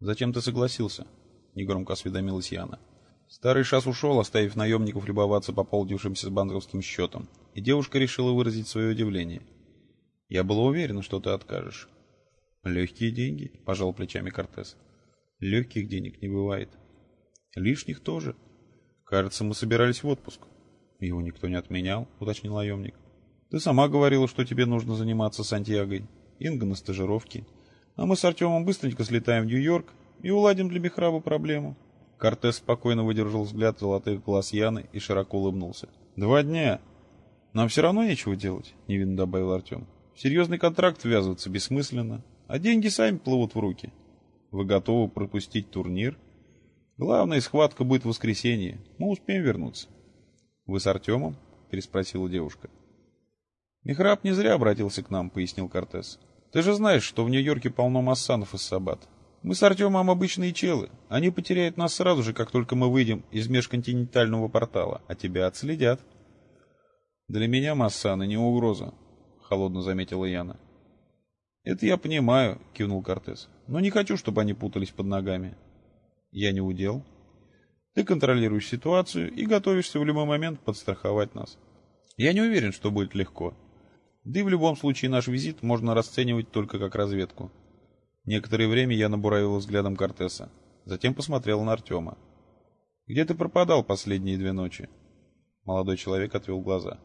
«Зачем ты согласился?» — негромко осведомилась Яна. Старый шас ушел, оставив наемников любоваться пополнившимся банковским счетом, и девушка решила выразить свое удивление. «Я была уверена, что ты откажешь». «Легкие деньги», — пожал плечами Кортес. «Легких денег не бывает». «Лишних тоже. Кажется, мы собирались в отпуск». «Его никто не отменял», — уточнил наемник. «Ты сама говорила, что тебе нужно заниматься Сантьягой. Инга на стажировке. А мы с Артемом быстренько слетаем в Нью-Йорк и уладим для Бехраба проблему». Кортес спокойно выдержал взгляд золотых глаз Яны и широко улыбнулся. «Два дня. Нам все равно нечего делать», — невинно добавил Артем. «В серьезный контракт ввязываться бессмысленно, а деньги сами плывут в руки. Вы готовы пропустить турнир? Главная схватка будет в воскресенье. Мы успеем вернуться». «Вы с Артемом?» — переспросила девушка. «Михраб не зря обратился к нам», — пояснил Кортес. «Ты же знаешь, что в Нью-Йорке полно массанов из Саббат. Мы с Артемом обычные челы. Они потеряют нас сразу же, как только мы выйдем из межконтинентального портала, а тебя отследят. Для меня Массаны не угроза, холодно заметила Яна. Это я понимаю, кивнул Кортес. Но не хочу, чтобы они путались под ногами. Я не удел. Ты контролируешь ситуацию и готовишься в любой момент подстраховать нас. Я не уверен, что будет легко. Да и в любом случае наш визит можно расценивать только как разведку. Некоторое время я набуравила взглядом Кортеса. Затем посмотрела на Артема. «Где ты пропадал последние две ночи?» Молодой человек отвел глаза.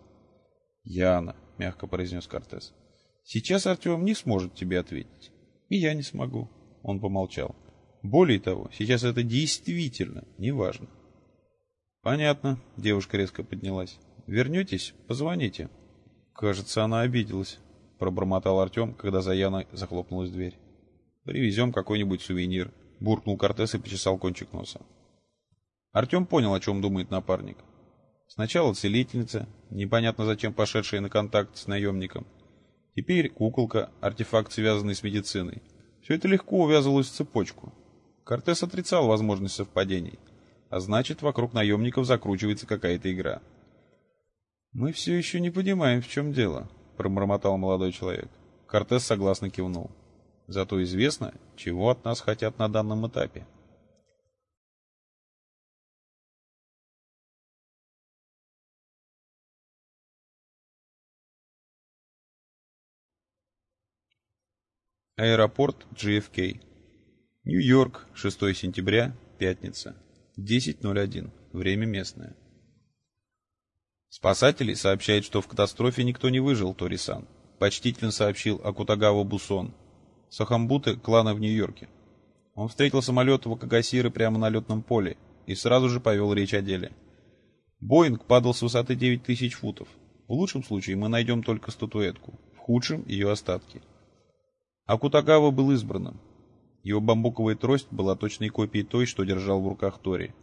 «Яна», — мягко произнес Кортес. «Сейчас Артем не сможет тебе ответить. И я не смогу». Он помолчал. «Более того, сейчас это действительно не важно». «Понятно», — девушка резко поднялась. «Вернетесь? Позвоните». «Кажется, она обиделась», — пробормотал Артем, когда за Яной захлопнулась дверь. Привезем какой-нибудь сувенир», — буркнул Кортес и почесал кончик носа. Артем понял, о чем думает напарник. Сначала целительница, непонятно зачем пошедшая на контакт с наемником. Теперь куколка, артефакт, связанный с медициной. Все это легко увязывалось в цепочку. Кортес отрицал возможность совпадений, а значит, вокруг наемников закручивается какая-то игра. «Мы все еще не понимаем, в чем дело», — пробормотал молодой человек. Кортес согласно кивнул. Зато известно, чего от нас хотят на данном этапе. Аэропорт JFK. Нью-Йорк, 6 сентября, пятница. 10.01. Время местное. Спасатели сообщают, что в катастрофе никто не выжил, Торисан. Почтительно сообщил Акутагава Бусон, Сахамбуты клана в Нью-Йорке. Он встретил самолет Вакагасиры прямо на летном поле и сразу же повел речь о деле. Боинг падал с высоты 9000 футов. В лучшем случае мы найдем только статуэтку, в худшем — ее остатки. Акутагава был избранным. Его бамбуковая трость была точной копией той, что держал в руках Тори.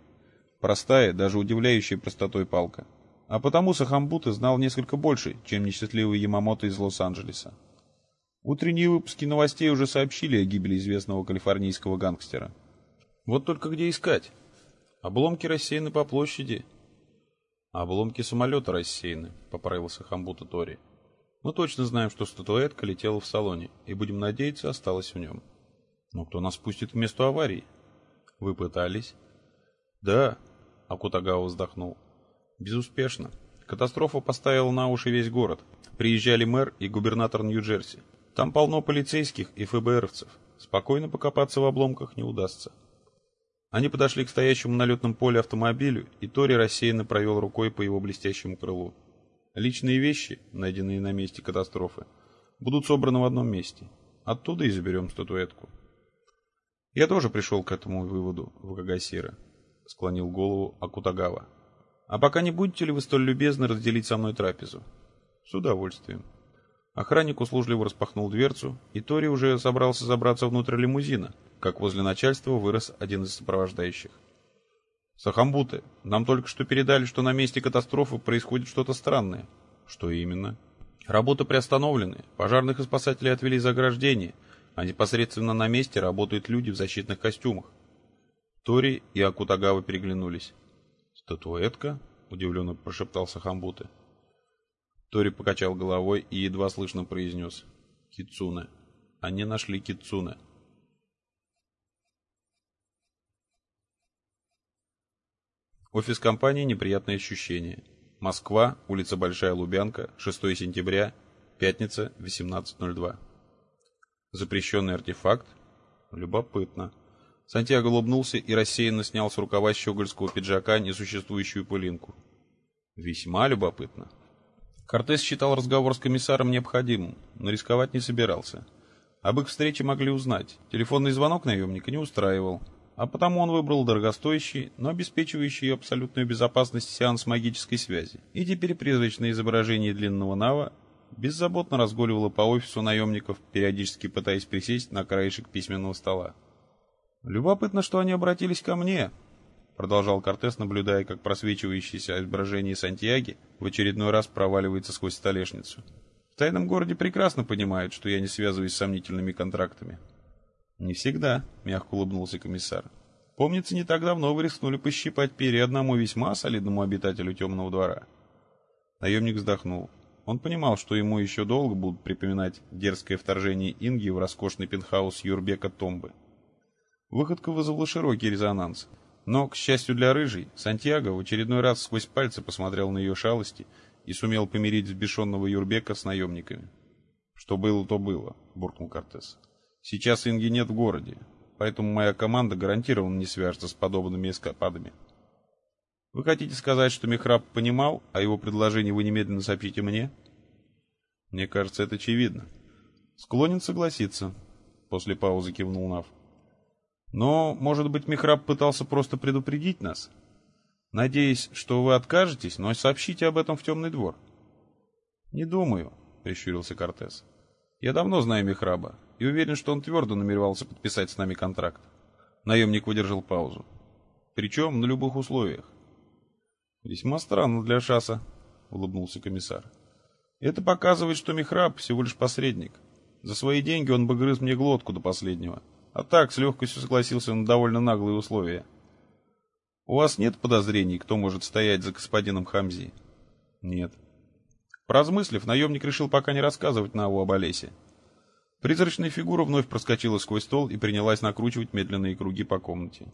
Простая, даже удивляющая простотой палка. А потому Сахамбуты знал несколько больше, чем несчастливый Ямамото из Лос-Анджелеса. Утренние выпуски новостей уже сообщили о гибели известного калифорнийского гангстера. Вот только где искать? Обломки рассеяны по площади. Обломки самолета рассеяны, поправился Хамбута Тори. Мы точно знаем, что статуэтка летела в салоне, и будем надеяться, осталась в нем. Но кто нас пустит к месту аварии? Вы пытались? Да, Акутагава вздохнул. Безуспешно. Катастрофа поставила на уши весь город. Приезжали мэр и губернатор Нью-Джерси. Там полно полицейских и ФБРовцев. Спокойно покопаться в обломках не удастся. Они подошли к стоящему на летном поле автомобилю, и Тори рассеянно провел рукой по его блестящему крылу. Личные вещи, найденные на месте катастрофы, будут собраны в одном месте. Оттуда и заберем статуэтку. Я тоже пришел к этому выводу, Вакагасира, склонил голову Акутагава. А пока не будете ли вы столь любезны разделить со мной трапезу? С удовольствием. Охранник услужливо распахнул дверцу, и Тори уже собрался забраться внутрь лимузина, как возле начальства вырос один из сопровождающих. «Сахамбуты, нам только что передали, что на месте катастрофы происходит что-то странное». «Что именно?» «Работы приостановлены, пожарных и спасателей отвели за ограждение, а непосредственно на месте работают люди в защитных костюмах». Тори и Акутагава переглянулись. «Статуэтка?» – удивленно прошептался Хамбуты. Тори покачал головой и едва слышно произнес «Китсуне». Они нашли Китсуне. Офис компании «Неприятные ощущения». Москва, улица Большая Лубянка, 6 сентября, пятница, 18.02. Запрещенный артефакт? Любопытно. Сантьяго улыбнулся и рассеянно снял с рукава щегольского пиджака несуществующую пылинку. Весьма любопытно. Кортес считал разговор с комиссаром необходимым, но рисковать не собирался. Об их встрече могли узнать. Телефонный звонок наемника не устраивал, а потому он выбрал дорогостоящий, но обеспечивающий абсолютную безопасность сеанс магической связи. И теперь призрачное изображение длинного Нава беззаботно разгуливало по офису наемников, периодически пытаясь присесть на краешек письменного стола. «Любопытно, что они обратились ко мне», — продолжал Кортес, наблюдая, как просвечивающееся изображение Сантьяги в очередной раз проваливается сквозь столешницу. «В тайном городе прекрасно понимают, что я не связываюсь с сомнительными контрактами». «Не всегда», — мягко улыбнулся комиссар. «Помнится, не так давно вы рискнули пощипать перья одному весьма солидному обитателю темного двора». Наемник вздохнул. Он понимал, что ему еще долго будут припоминать дерзкое вторжение Инги в роскошный пентхаус Юрбека Томбы. Выходка вызвала широкий резонанс. Но, к счастью для Рыжей, Сантьяго в очередной раз сквозь пальцы посмотрел на ее шалости и сумел помирить взбешенного Юрбека с наемниками. «Что было, то было», — буркнул Кортес. «Сейчас Инги нет в городе, поэтому моя команда гарантированно не свяжется с подобными эскападами». Вы хотите сказать, что Михраб понимал, а его предложение вы немедленно сообщите мне? Мне кажется, это очевидно. Склонен согласиться. После паузы кивнул Нав. Но, может быть, Михраб пытался просто предупредить нас? Надеюсь, что вы откажетесь, но сообщите об этом в темный двор. Не думаю, прищурился Кортес. Я давно знаю Михраба и уверен, что он твердо намеревался подписать с нами контракт. Наемник выдержал паузу. Причем на любых условиях. «Весьма странно для Шаса», — улыбнулся комиссар. «Это показывает, что Михраб всего лишь посредник. За свои деньги он бы грыз мне глотку до последнего, а так с легкостью согласился на довольно наглые условия. У вас нет подозрений, кто может стоять за господином Хамзи?» «Нет». Поразмыслив, наемник решил пока не рассказывать Наву об Олесе. Призрачная фигура вновь проскочила сквозь стол и принялась накручивать медленные круги по комнате.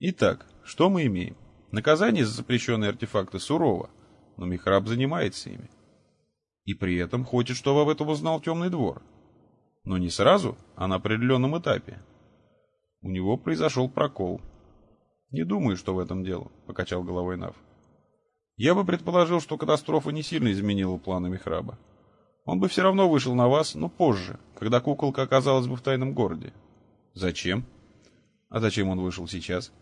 «Итак, что мы имеем?» Наказание за запрещенные артефакты сурово, но Михраб занимается ими. И при этом хочет, чтобы об этом узнал темный двор. Но не сразу, а на определенном этапе. У него произошел прокол. «Не думаю, что в этом дело», — покачал головой Нав. «Я бы предположил, что катастрофа не сильно изменила планы Михраба. Он бы все равно вышел на вас, но позже, когда куколка оказалась бы в тайном городе». «Зачем?» «А зачем он вышел сейчас?»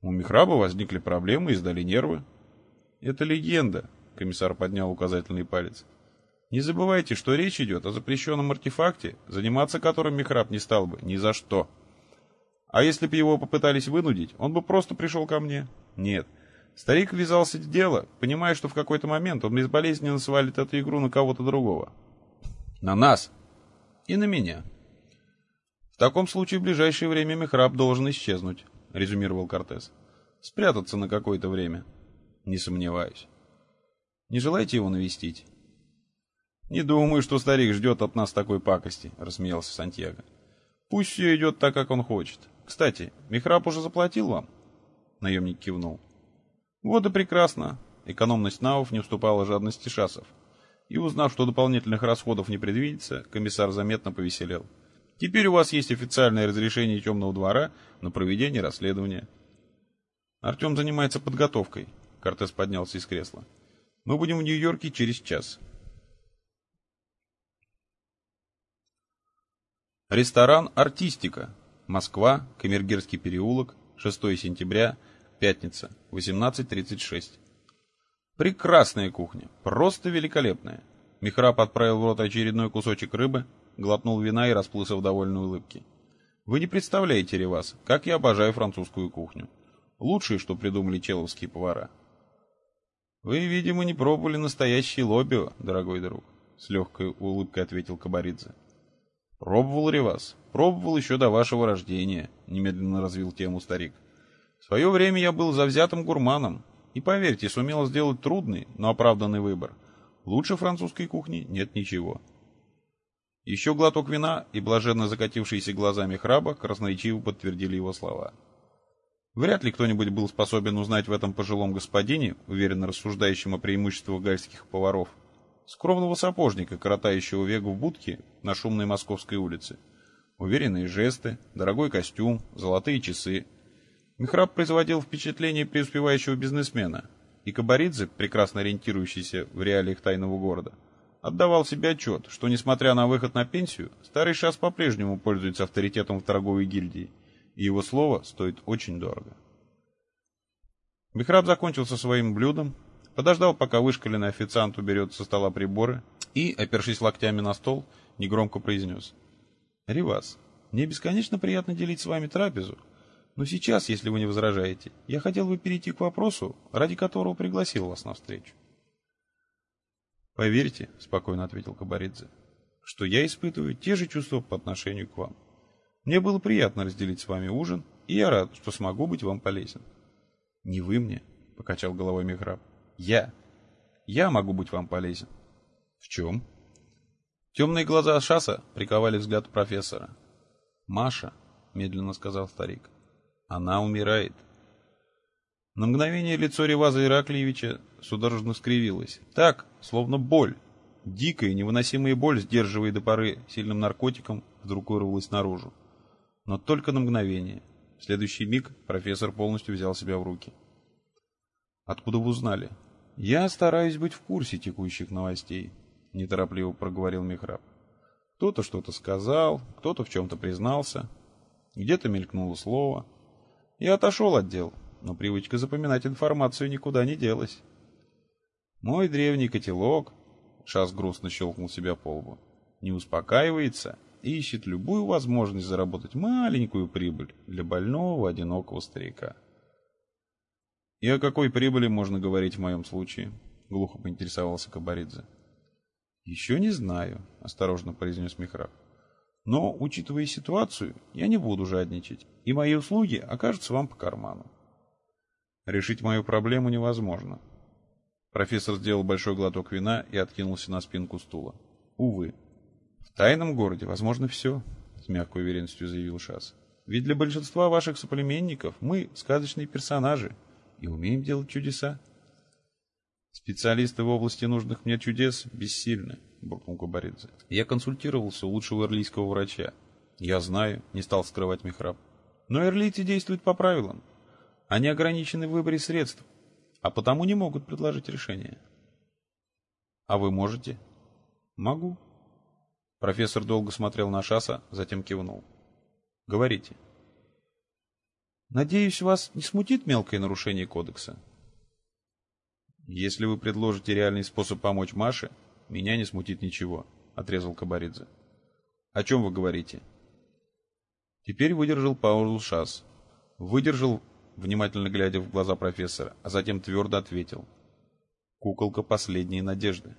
У Михраба возникли проблемы и сдали нервы. Это легенда, комиссар поднял указательный палец. Не забывайте, что речь идет о запрещенном артефакте, заниматься которым Михраб не стал бы ни за что. А если бы его попытались вынудить, он бы просто пришел ко мне. Нет. Старик ввязался в дело, понимая, что в какой-то момент он безболезненно свалит эту игру на кого-то другого. На нас. И на меня. В таком случае в ближайшее время Михраб должен исчезнуть. — резюмировал Кортес. «Спрятаться на какое-то время». «Не сомневаюсь». «Не желаете его навестить?» «Не думаю, что старик ждет от нас такой пакости», — рассмеялся Сантьяго. «Пусть все идет так, как он хочет. Кстати, Михраб уже заплатил вам?» Наемник кивнул. «Вот и прекрасно». Экономность Науф не уступала жадности шасов. И узнав, что дополнительных расходов не предвидится, комиссар заметно повеселел. Теперь у вас есть официальное разрешение темного двора на проведение расследования. Артем занимается подготовкой. Кортес поднялся из кресла. Мы будем в Нью-Йорке через час. Ресторан «Артистика». Москва, Камергерский переулок, 6 сентября, пятница, 18.36. Прекрасная кухня, просто великолепная. Михраб отправил в рот очередной кусочек рыбы, глотнул вина и расплылся в довольной улыбке. Вы не представляете, Ревас, как я обожаю французскую кухню. Лучшее, что придумали человские повара. Вы, видимо, не пробовали настоящий лобио, дорогой друг, с легкой улыбкой ответил Кабаридзе. Пробовал Ревас, пробовал еще до вашего рождения, немедленно развил тему старик. В свое время я был завзятым гурманом, и, поверьте, сумел сделать трудный, но оправданный выбор. Лучше французской кухни нет ничего. Еще глоток вина и блаженно закатившиеся глазами храба красноречиво подтвердили его слова. Вряд ли кто-нибудь был способен узнать в этом пожилом господине, уверенно рассуждающем о преимуществах гальских поваров, скромного сапожника, коротающего вегу в будке на шумной московской улице. Уверенные жесты, дорогой костюм, золотые часы. Михраб производил впечатление преуспевающего бизнесмена, и Кабаридзе, прекрасно ориентирующийся в реалиях тайного города, отдавал себе отчет, что, несмотря на выход на пенсию, старый шас по-прежнему пользуется авторитетом в торговой гильдии, и его слово стоит очень дорого. Бехраб закончил со своим блюдом, подождал, пока вышкаленный официант уберет со стола приборы, и, опершись локтями на стол, негромко произнес. «Ривас, мне бесконечно приятно делить с вами трапезу, но сейчас, если вы не возражаете, я хотел бы перейти к вопросу, ради которого пригласил вас на встречу». «Поверьте», — спокойно ответил Кабаридзе, — «что я испытываю те же чувства по отношению к вам». Мне было приятно разделить с вами ужин, и я рад, что смогу быть вам полезен. Не вы мне, покачал головой Михраб. Я. Я могу быть вам полезен. В чем? Темные глаза Шаса приковали взгляд профессора. Маша, медленно сказал старик. Она умирает. На мгновение лицо Реваза Ираклиевича судорожно скривилось. Так, словно боль. Дикая, невыносимая боль, сдерживая до поры сильным наркотиком, вдруг вырвалась наружу но только на мгновение. В следующий миг профессор полностью взял себя в руки. «Откуда вы узнали?» «Я стараюсь быть в курсе текущих новостей», — неторопливо проговорил Михраб. «Кто-то что-то сказал, кто-то в чем-то признался, где-то мелькнуло слово. Я отошел от дел, но привычка запоминать информацию никуда не делась. Мой древний котелок, — Шас грустно щелкнул себя по лбу, — не успокаивается ищет любую возможность заработать маленькую прибыль для больного, одинокого старика. «И о какой прибыли можно говорить в моем случае?» — глухо поинтересовался Кабаридзе. «Еще не знаю», — осторожно произнес Михраб. «Но, учитывая ситуацию, я не буду жадничать, и мои услуги окажутся вам по карману. Решить мою проблему невозможно». Профессор сделал большой глоток вина и откинулся на спинку стула. «Увы, тайном городе возможно все, с мягкой уверенностью заявил Шас. Ведь для большинства ваших соплеменников мы сказочные персонажи и умеем делать чудеса. Специалисты в области нужных мне чудес бессильны, буркнул Кубаридзе. Я консультировался у лучшего эрлийского врача. Я знаю, не стал скрывать Михраб. Но эрлийцы действуют по правилам. Они ограничены в выборе средств, а потому не могут предложить решение. А вы можете? Могу, Профессор долго смотрел на Шаса, затем кивнул. «Говорите». «Надеюсь, вас не смутит мелкое нарушение кодекса?» «Если вы предложите реальный способ помочь Маше, меня не смутит ничего», — отрезал Кабаридзе. «О чем вы говорите?» Теперь выдержал паузу Шас. Выдержал, внимательно глядя в глаза профессора, а затем твердо ответил. «Куколка последней надежды».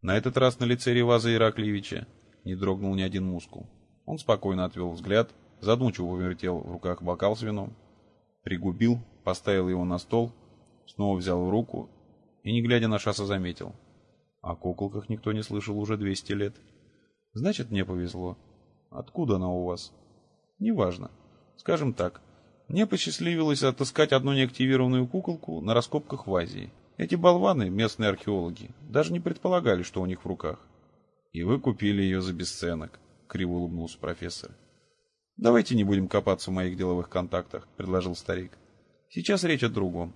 На этот раз на лице Реваза Ираклиевича не дрогнул ни один мускул. Он спокойно отвел взгляд, задумчиво вертел в руках бокал с вином, пригубил, поставил его на стол, снова взял в руку и, не глядя на шасса, заметил. О куколках никто не слышал уже 200 лет. Значит, мне повезло. Откуда она у вас? Неважно. Скажем так, мне посчастливилось отыскать одну неактивированную куколку на раскопках в Азии. Эти болваны, местные археологи, даже не предполагали, что у них в руках. И вы купили ее за бесценок, криво улыбнулся профессор. Давайте не будем копаться в моих деловых контактах, предложил старик. Сейчас речь о другом.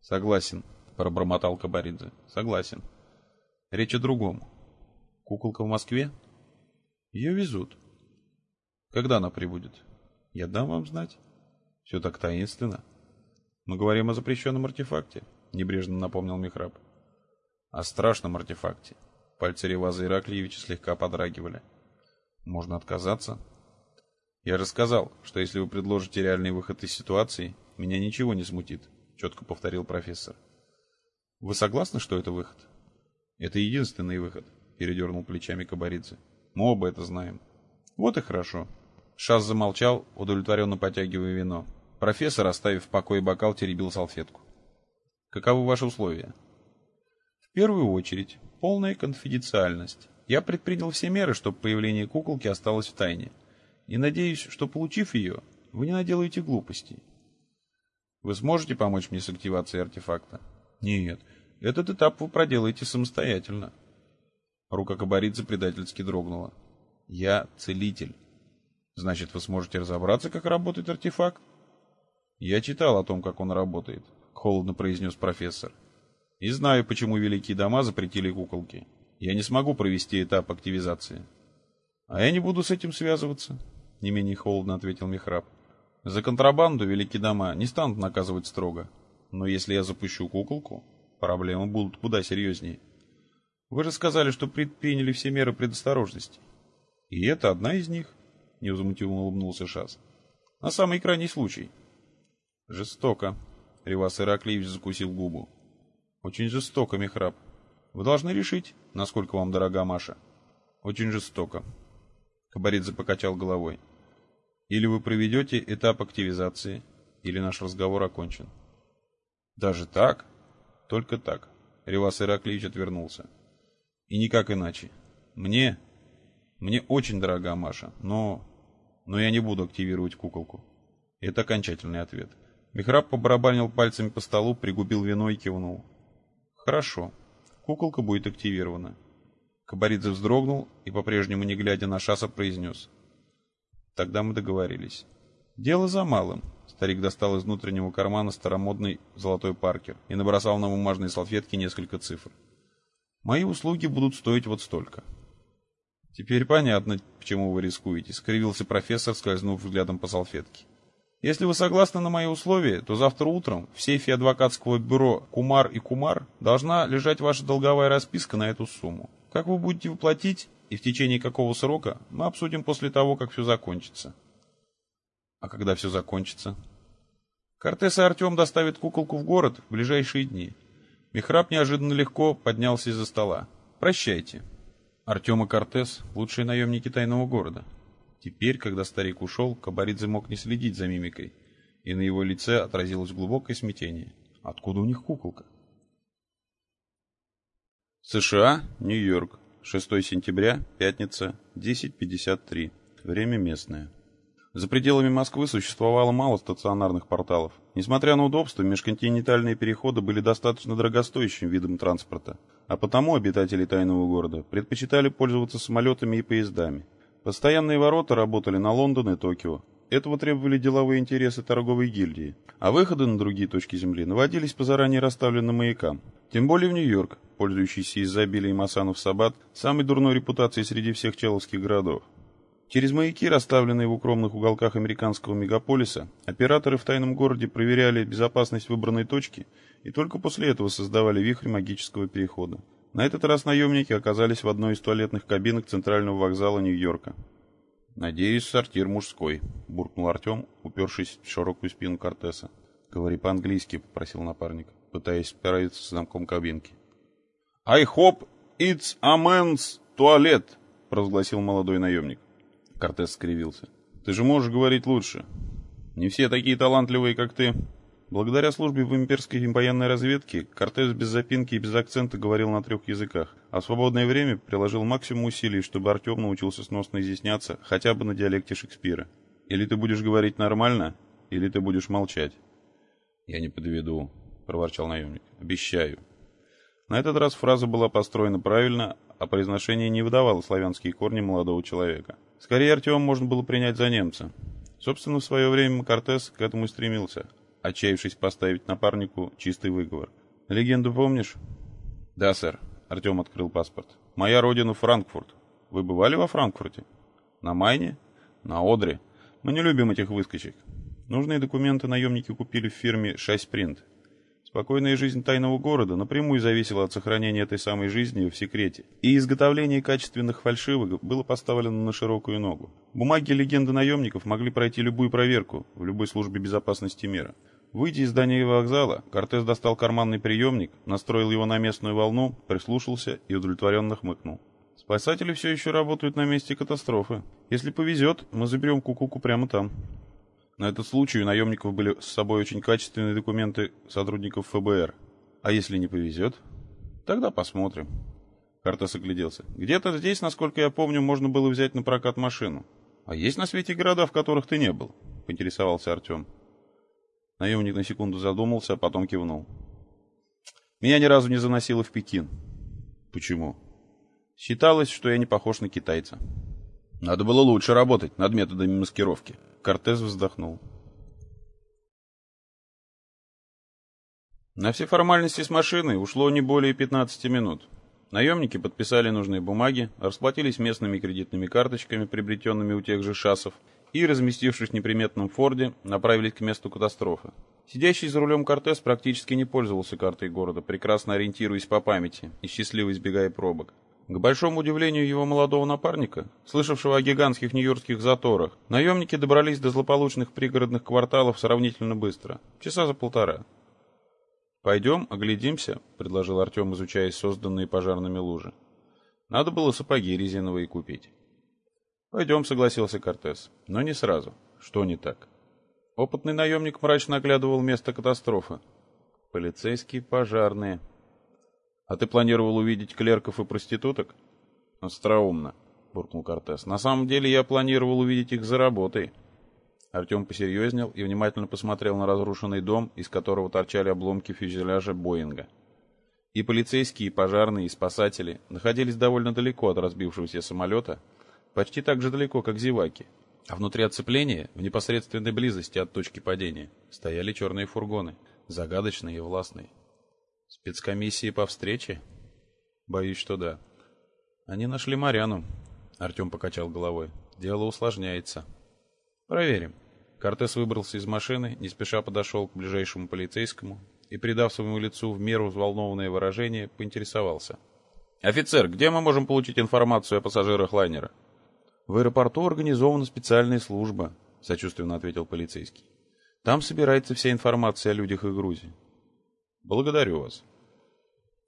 Согласен, пробормотал Кабаридзе. Согласен. Речь о другом. Куколка в Москве? Ее везут. Когда она прибудет? Я дам вам знать. Все так таинственно. Мы говорим о запрещенном артефакте. — небрежно напомнил Михраб. «О страшном артефакте». Пальцы Реваза Ираклиевича слегка подрагивали. «Можно отказаться?» «Я же сказал, что если вы предложите реальный выход из ситуации, меня ничего не смутит», — четко повторил профессор. «Вы согласны, что это выход?» «Это единственный выход», — передернул плечами Кабаридзе. «Мы оба это знаем». «Вот и хорошо». Шас замолчал, удовлетворенно потягивая вино. Профессор, оставив в покое бокал, теребил салфетку. Каковы ваши условия? В первую очередь, полная конфиденциальность. Я предпринял все меры, чтобы появление куколки осталось в тайне. И надеюсь, что получив ее, вы не наделаете глупостей. Вы сможете помочь мне с активацией артефакта? Нет, этот этап вы проделаете самостоятельно. Рука Кабаридзе предательски дрогнула. Я целитель. Значит, вы сможете разобраться, как работает артефакт? Я читал о том, как он работает, холодно произнес профессор. И знаю, почему великие дома запретили куколки. Я не смогу провести этап активизации. А я не буду с этим связываться, не менее холодно ответил Михраб. За контрабанду великие дома не станут наказывать строго. Но если я запущу куколку, проблемы будут куда серьезнее. Вы же сказали, что предприняли все меры предосторожности. И это одна из них, невозмутимо улыбнулся Шас. На самый крайний случай. Жестоко. Ривас Ираклиевич закусил губу. Очень жестоко, Михраб. Вы должны решить, насколько вам дорога Маша. Очень жестоко. Кабаридзе покачал головой. Или вы проведете этап активизации, или наш разговор окончен. Даже так? Только так. Ривас Ираклиевич отвернулся. И никак иначе. Мне... Мне очень дорога Маша, но... Но я не буду активировать куколку. Это окончательный ответ. Михраб побарабанил пальцами по столу, пригубил вино и кивнул. Хорошо. Куколка будет активирована. Кабаридзе вздрогнул и, по-прежнему не глядя на Шаса, произнес. Тогда мы договорились. Дело за малым. Старик достал из внутреннего кармана старомодный золотой паркер и набросал на бумажные салфетки несколько цифр. Мои услуги будут стоить вот столько. Теперь понятно, почему вы рискуете, скривился профессор, скользнув взглядом по салфетке. Если вы согласны на мои условия, то завтра утром в сейфе адвокатского бюро «Кумар и Кумар» должна лежать ваша долговая расписка на эту сумму. Как вы будете выплатить, и в течение какого срока мы обсудим после того, как все закончится. А когда все закончится? Кортес и Артем доставят куколку в город в ближайшие дни. Михраб неожиданно легко поднялся из-за стола. Прощайте. Артем и Кортес — лучшие наемники тайного города. Теперь, когда старик ушел, Кабаридзе мог не следить за мимикой, и на его лице отразилось глубокое смятение. Откуда у них куколка? США, Нью-Йорк, 6 сентября, пятница, 10.53. Время местное. За пределами Москвы существовало мало стационарных порталов. Несмотря на удобство, межконтинентальные переходы были достаточно дорогостоящим видом транспорта, а потому обитатели тайного города предпочитали пользоваться самолетами и поездами. Постоянные ворота работали на Лондон и Токио. Этого требовали деловые интересы торговой гильдии, а выходы на другие точки Земли наводились по заранее расставленным маякам. Тем более в Нью-Йорк, пользующийся изобилием осанов Сабат, самой дурной репутацией среди всех человских городов. Через маяки, расставленные в укромных уголках американского мегаполиса, операторы в тайном городе проверяли безопасность выбранной точки и только после этого создавали вихрь магического перехода. На этот раз наемники оказались в одной из туалетных кабинок центрального вокзала Нью-Йорка. «Надеюсь, сортир мужской», — буркнул Артем, упершись в широкую спину Кортеса. «Говори по-английски», — попросил напарник пытаясь справиться с замком кабинки. «I hope it's a man's toilet», — провозгласил молодой наемник. Кортес скривился. «Ты же можешь говорить лучше. Не все такие талантливые, как ты». Благодаря службе в имперской военной разведке, Кортес без запинки и без акцента говорил на трех языках, а в свободное время приложил максимум усилий, чтобы Артем научился сносно изъясняться хотя бы на диалекте Шекспира. «Или ты будешь говорить нормально, или ты будешь молчать». «Я не подведу», проворчал наемник. «Обещаю». На этот раз фраза была построена правильно, а произношение не выдавало славянские корни молодого человека. Скорее, Артем можно было принять за немца. Собственно, в свое время Кортес к этому и стремился, отчаявшись поставить напарнику чистый выговор. «Легенду помнишь?» «Да, сэр», — Артем открыл паспорт. «Моя родина Франкфурт. Вы бывали во Франкфурте?» «На Майне?» «На Одре. Мы не любим этих выскочек. Нужные документы наемники купили в фирме «Шайспринт». Спокойная жизнь тайного города напрямую зависела от сохранения этой самой жизни в секрете, и изготовление качественных фальшивок было поставлено на широкую ногу. Бумаги легенды наемников могли пройти любую проверку в любой службе безопасности мира. Выйдя из здания вокзала, Кортес достал карманный приемник, настроил его на местную волну, прислушался и удовлетворенно хмыкнул. Спасатели все еще работают на месте катастрофы. Если повезет, мы заберем кукуку прямо там. На этот случай у наемников были с собой очень качественные документы сотрудников ФБР. А если не повезет? Тогда посмотрим. Картес огляделся. Где-то здесь, насколько я помню, можно было взять на прокат машину. А есть на свете города, в которых ты не был? Поинтересовался Артем. Наемник на секунду задумался, а потом кивнул. Меня ни разу не заносило в Пекин. Почему? Считалось, что я не похож на китайца. Надо было лучше работать над методами маскировки. Кортес вздохнул. На все формальности с машиной ушло не более 15 минут. Наемники подписали нужные бумаги, расплатились местными кредитными карточками, приобретенными у тех же шассов, и, разместившись в неприметном форде, направились к месту катастрофы. Сидящий за рулем Кортес практически не пользовался картой города, прекрасно ориентируясь по памяти и счастливо избегая пробок. К большому удивлению его молодого напарника, слышавшего о гигантских нью-йоркских заторах, наемники добрались до злополучных пригородных кварталов сравнительно быстро, часа за полтора. «Пойдем, оглядимся», — предложил Артем, изучая созданные пожарными лужи. «Надо было сапоги резиновые купить». «Пойдем», — согласился Кортес, — «но не сразу. Что не так?» Опытный наемник мрачно оглядывал место катастрофы. «Полицейские, пожарные». «А ты планировал увидеть клерков и проституток?» «Остроумно», — буркнул Кортес. «На самом деле я планировал увидеть их за работой». Артем посерьезнел и внимательно посмотрел на разрушенный дом, из которого торчали обломки фюзеляжа Боинга. И полицейские, и пожарные, и спасатели находились довольно далеко от разбившегося самолета, почти так же далеко, как зеваки. А внутри оцепления, в непосредственной близости от точки падения, стояли черные фургоны, загадочные и властные. Спецкомиссии по встрече? Боюсь, что да. Они нашли Маряну. Артем покачал головой. Дело усложняется. Проверим. Кортес выбрался из машины, не спеша подошел к ближайшему полицейскому и, придав своему лицу в меру взволнованное выражение, поинтересовался. «Офицер, где мы можем получить информацию о пассажирах лайнера?» «В аэропорту организована специальная служба», — сочувственно ответил полицейский. «Там собирается вся информация о людях и грузе». «Благодарю вас».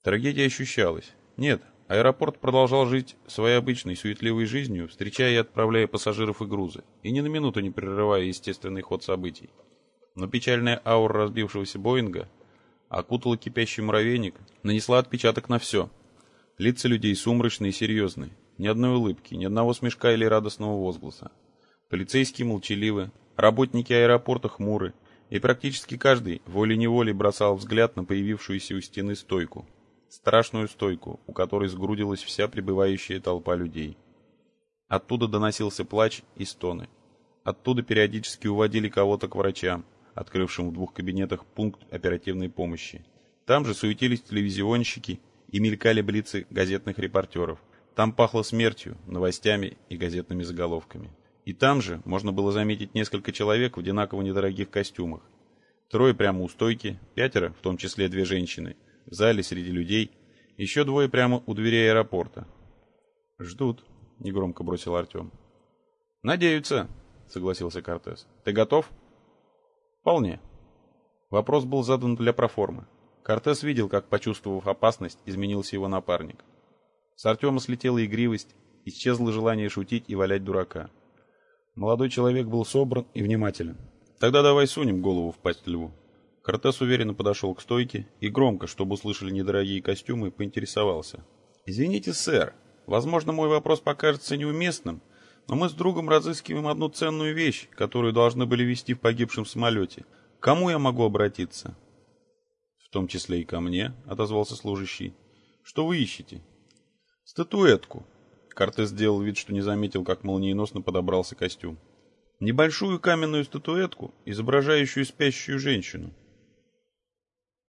Трагедия ощущалась. Нет, Аэропорт продолжал жить своей обычной суетливой жизнью, встречая и отправляя пассажиров и грузы, и ни на минуту не прерывая естественный ход событий. Но печальная аура разбившегося Боинга окутала кипящий муравейник, нанесла отпечаток на все. Лица людей сумрачные и серьезные, ни одной улыбки, ни одного смешка или радостного возгласа. Полицейские молчаливы, работники аэропорта хмуры, и практически каждый волей-неволей бросал взгляд на появившуюся у стены стойку — страшную стойку, у которой сгрудилась вся прибывающая толпа людей. Оттуда доносился плач и стоны. Оттуда периодически уводили кого-то к врачам, открывшим в двух кабинетах пункт оперативной помощи. Там же суетились телевизионщики и мелькали блицы газетных репортеров. Там пахло смертью, новостями и газетными заголовками. И там же можно было заметить несколько человек в одинаково недорогих костюмах. Трое прямо у стойки, пятеро, в том числе две женщины – в зале среди людей, еще двое прямо у дверей аэропорта. «Ждут», — негромко бросил Артем. «Надеются», — согласился Кортес. «Ты готов?» «Вполне». Вопрос был задан для проформы. Кортес видел, как, почувствовав опасность, изменился его напарник. С Артема слетела игривость, исчезло желание шутить и валять дурака. Молодой человек был собран и внимателен. «Тогда давай сунем голову в пасть льву». Кортес уверенно подошел к стойке и громко, чтобы услышали недорогие костюмы, поинтересовался. «Извините, сэр, возможно, мой вопрос покажется неуместным, но мы с другом разыскиваем одну ценную вещь, которую должны были везти в погибшем самолете. К кому я могу обратиться?» «В том числе и ко мне», — отозвался служащий. «Что вы ищете?» «Статуэтку». Кортес сделал вид, что не заметил, как молниеносно подобрался костюм. «Небольшую каменную статуэтку, изображающую спящую женщину».